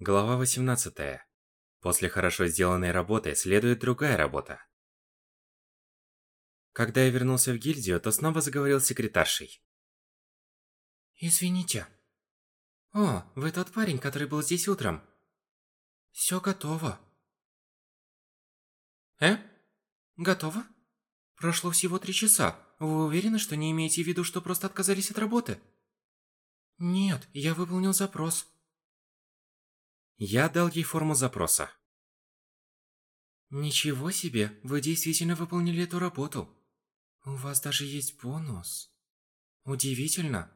Глава 18. После хорошо сделанной работы следует другая работа. Когда я вернулся в гильдию, то снова заговорил с секретаршей. Извините. О, вы тот парень, который был здесь утром. Все готово. Э? Готово? Прошло всего три часа. Вы уверены, что не имеете в виду, что просто отказались от работы? Нет, я выполнил запрос. Я дал ей форму запроса. Ничего себе, вы действительно выполнили эту работу. У вас даже есть бонус. Удивительно.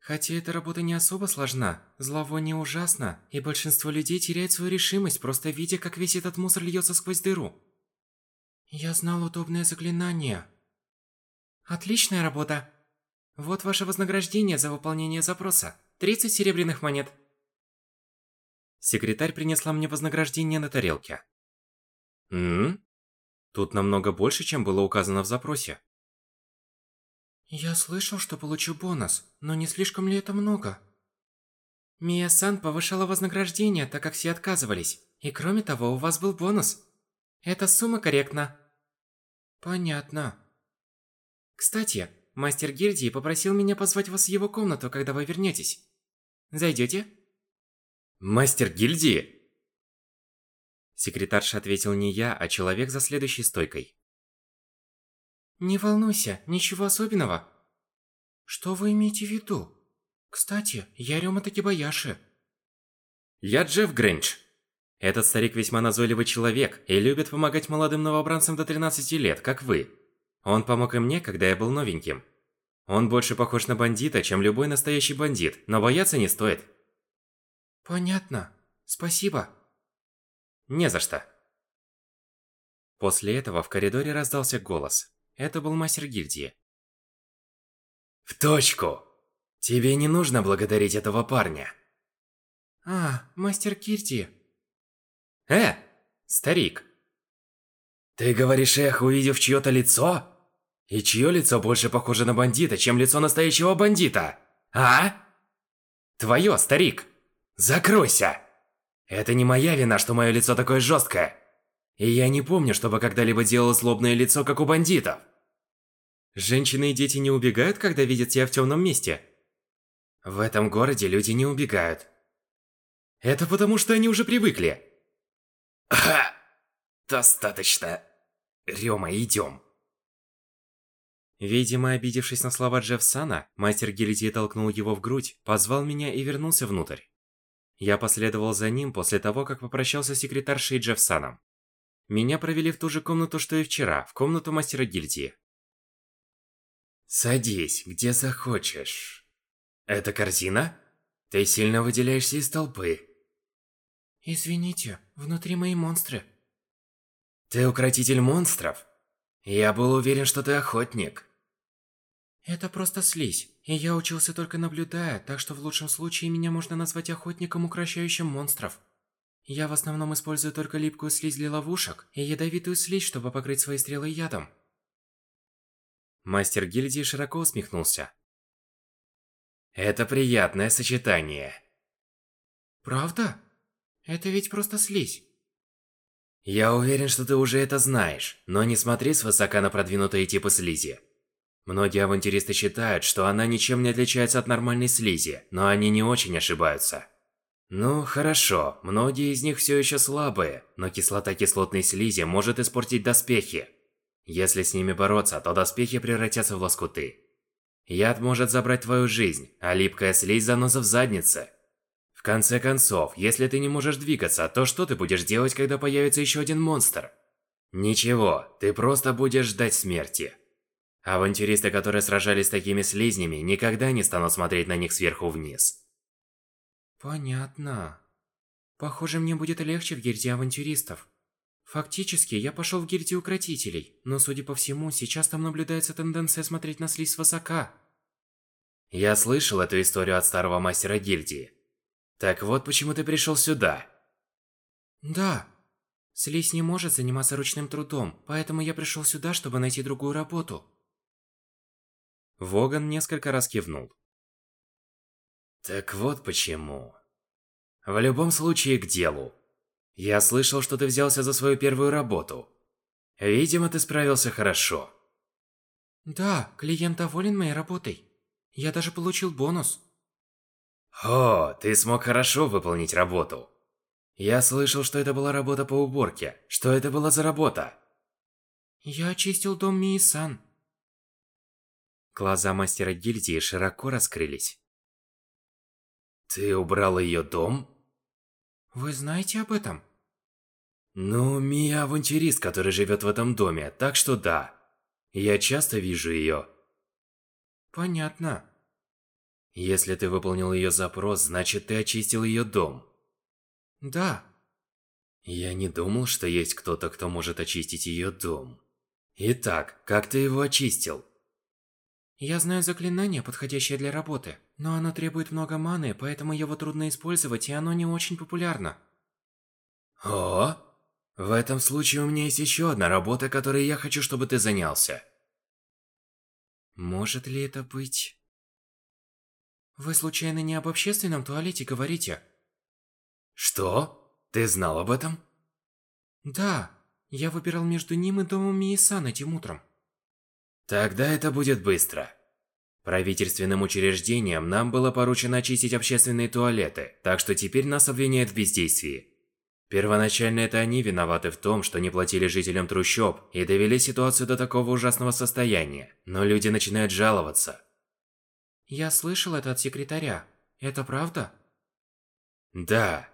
Хотя эта работа не особо сложна, зловоние ужасно, и большинство людей теряет свою решимость, просто видя, как весь этот мусор льется сквозь дыру. Я знал удобное заклинание. Отличная работа. Вот ваше вознаграждение за выполнение запроса. 30 серебряных монет. Секретарь принесла мне вознаграждение на тарелке. М? Тут намного больше, чем было указано в запросе. Я слышал, что получу бонус, но не слишком ли это много? Мия-сан повышала вознаграждение, так как все отказывались. И кроме того, у вас был бонус. Эта сумма корректна. Понятно. Кстати, мастер гильдии попросил меня позвать вас в его комнату, когда вы вернетесь. Зайдете? Мастер гильдии? Секретарша ответил не я, а человек за следующей стойкой. Не волнуйся, ничего особенного. Что вы имеете в виду? Кстати, я Рёма Такибаяши. Я Джефф Грэндж. Этот старик весьма назойливый человек и любит помогать молодым новобранцам до 13 лет, как вы. Он помог и мне, когда я был новеньким. Он больше похож на бандита, чем любой настоящий бандит, но бояться не стоит. Понятно. Спасибо. Не за что. После этого в коридоре раздался голос. Это был мастер гильдии. В точку. Тебе не нужно благодарить этого парня. А, мастер гильдии. Э, старик. Ты говоришь эх, увидев чье-то лицо? И чье лицо больше похоже на бандита, чем лицо настоящего бандита? А? Твое, старик. Закройся! Это не моя вина, что мое лицо такое жесткое. И я не помню, чтобы когда-либо делал злобное лицо, как у бандитов. Женщины и дети не убегают, когда видят тебя в темном месте? В этом городе люди не убегают. Это потому, что они уже привыкли. Ха! Достаточно. Рёма, идем. Видимо, обидевшись на слова Джеффсана, мастер гильдии толкнул его в грудь, позвал меня и вернулся внутрь. Я последовал за ним после того, как попрощался с секретаршей Джеффсаном. Меня провели в ту же комнату, что и вчера, в комнату мастера гильдии. Садись, где захочешь. Это корзина? Ты сильно выделяешься из толпы. Извините, внутри мои монстры. Ты укротитель монстров? Я был уверен, что ты охотник. Это просто слизь, и я учился только наблюдая, так что в лучшем случае меня можно назвать охотником, укращающим монстров. Я в основном использую только липкую слизь для ловушек и ядовитую слизь, чтобы покрыть свои стрелы ядом. Мастер гильдии широко усмехнулся. Это приятное сочетание. Правда? Это ведь просто слизь. Я уверен, что ты уже это знаешь, но не смотри свысока на продвинутые типы слизи. Многие авантюристы считают, что она ничем не отличается от нормальной слизи, но они не очень ошибаются. Ну, хорошо, многие из них все еще слабые, но кислота кислотной слизи может испортить доспехи. Если с ними бороться, то доспехи превратятся в лоскуты. Яд может забрать твою жизнь, а липкая слизь заноза в заднице. В конце концов, если ты не можешь двигаться, то что ты будешь делать, когда появится еще один монстр? Ничего, ты просто будешь ждать смерти. Авантюристы, которые сражались с такими слизнями, никогда не станут смотреть на них сверху вниз. Понятно. Похоже, мне будет легче в гильдии авантюристов. Фактически, я пошел в гильдию укротителей, но, судя по всему, сейчас там наблюдается тенденция смотреть на слизь свысока. Я слышал эту историю от старого мастера гильдии. Так вот почему ты пришел сюда. Да. Слизь не может заниматься ручным трудом, поэтому я пришел сюда, чтобы найти другую работу. Воган несколько раз кивнул. Так вот почему. В любом случае, к делу. Я слышал, что ты взялся за свою первую работу. Видимо, ты справился хорошо. Да, клиент доволен моей работой. Я даже получил бонус. О, ты смог хорошо выполнить работу. Я слышал, что это была работа по уборке. Что это была за работа? Я очистил дом Мии-сан. Глаза мастера гильдии широко раскрылись. Ты убрал ее дом? Вы знаете об этом? Ну, Мия авантюрист, который живет в этом доме, так что да. Я часто вижу ее. Понятно. Если ты выполнил ее запрос, значит ты очистил ее дом. Да. Я не думал, что есть кто-то, кто может очистить ее дом. Итак, как ты его очистил? Я знаю заклинание, подходящее для работы, но оно требует много маны, поэтому его трудно использовать, и оно не очень популярно. О, в этом случае у меня есть еще одна работа, которой я хочу, чтобы ты занялся. Может ли это быть... Вы случайно не об общественном туалете говорите? Что? Ты знал об этом? Да, я выбирал между ним и домом Мии-сан этим утром. Тогда это будет быстро. Правительственным учреждениям нам было поручено очистить общественные туалеты, так что теперь нас обвиняют в бездействии. Первоначально это они виноваты в том, что не платили жителям трущоб и довели ситуацию до такого ужасного состояния. Но люди начинают жаловаться. Я слышал это от секретаря. Это правда? Да.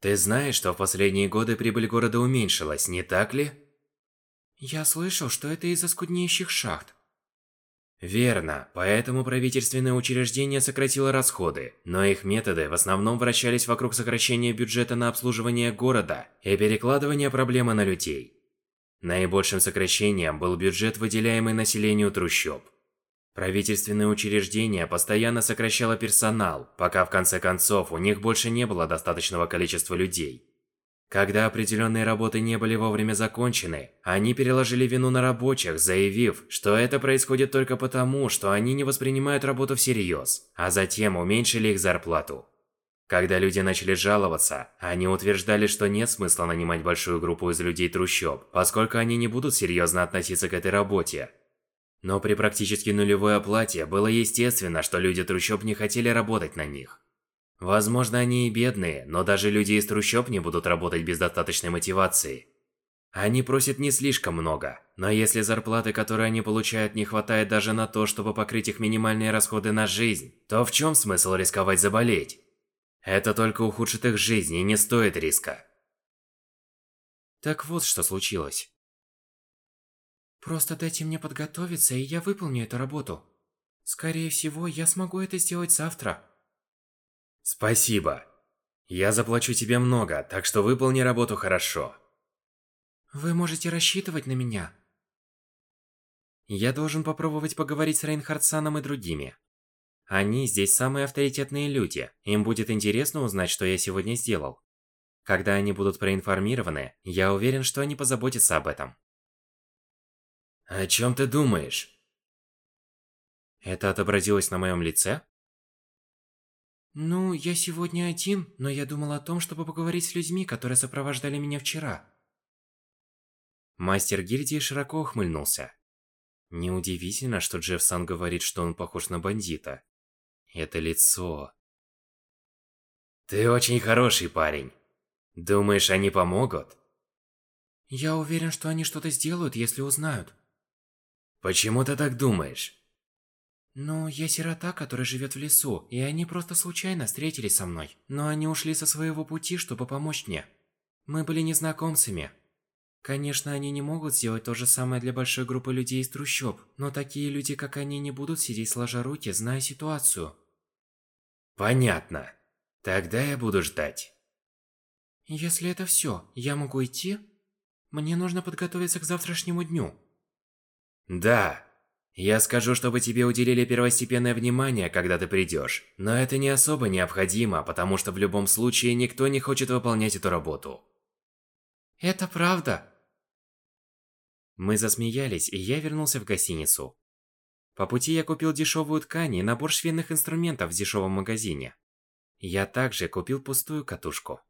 Ты знаешь, что в последние годы прибыль города уменьшилась, не так ли? Я слышал, что это из-за скуднеющих шахт. Верно, поэтому правительственное учреждение сократило расходы, но их методы в основном вращались вокруг сокращения бюджета на обслуживание города и перекладывания проблемы на людей. Наибольшим сокращением был бюджет, выделяемый населению трущоб. Правительственное учреждение постоянно сокращало персонал, пока в конце концов у них больше не было достаточного количества людей. Когда определенные работы не были вовремя закончены, они переложили вину на рабочих, заявив, что это происходит только потому, что они не воспринимают работу всерьез, а затем уменьшили их зарплату. Когда люди начали жаловаться, они утверждали, что нет смысла нанимать большую группу из людей трущоб, поскольку они не будут серьезно относиться к этой работе. Но при практически нулевой оплате было естественно, что люди трущоб не хотели работать на них. Возможно, они и бедные, но даже люди из трущоб не будут работать без достаточной мотивации. Они просят не слишком много, но если зарплаты, которые они получают, не хватает даже на то, чтобы покрыть их минимальные расходы на жизнь, то в чем смысл рисковать заболеть? Это только ухудшит их жизнь и не стоит риска. Так вот, что случилось. Просто дайте мне подготовиться, и я выполню эту работу. Скорее всего, я смогу это сделать завтра. Спасибо. Я заплачу тебе много, так что выполни работу хорошо. Вы можете рассчитывать на меня. Я должен попробовать поговорить с Рейнхардсаном и другими. Они здесь самые авторитетные люди, им будет интересно узнать, что я сегодня сделал. Когда они будут проинформированы, я уверен, что они позаботятся об этом. О чем ты думаешь? Это отобразилось на моем лице? Ну, я сегодня один, но я думал о том, чтобы поговорить с людьми, которые сопровождали меня вчера. Мастер гильдии широко ухмыльнулся. Неудивительно, что Джефф Сан говорит, что он похож на бандита. Это лицо. Ты очень хороший парень. Думаешь, они помогут? Я уверен, что они что-то сделают, если узнают. Почему ты так думаешь? Ну, я сирота, который живет в лесу, и они просто случайно встретились со мной. Но они ушли со своего пути, чтобы помочь мне. Мы были незнакомцами. Конечно, они не могут сделать то же самое для большой группы людей из трущоб, но такие люди, как они, не будут сидеть сложа руки, зная ситуацию. Понятно. Тогда я буду ждать. Если это все, я могу идти? Мне нужно подготовиться к завтрашнему дню. Да, я скажу, чтобы тебе уделили первостепенное внимание, когда ты придешь. Но это не особо необходимо, потому что в любом случае никто не хочет выполнять эту работу. Это правда. Мы засмеялись, и я вернулся в гостиницу. По пути я купил дешевую ткань и набор швейных инструментов в дешевом магазине. Я также купил пустую катушку.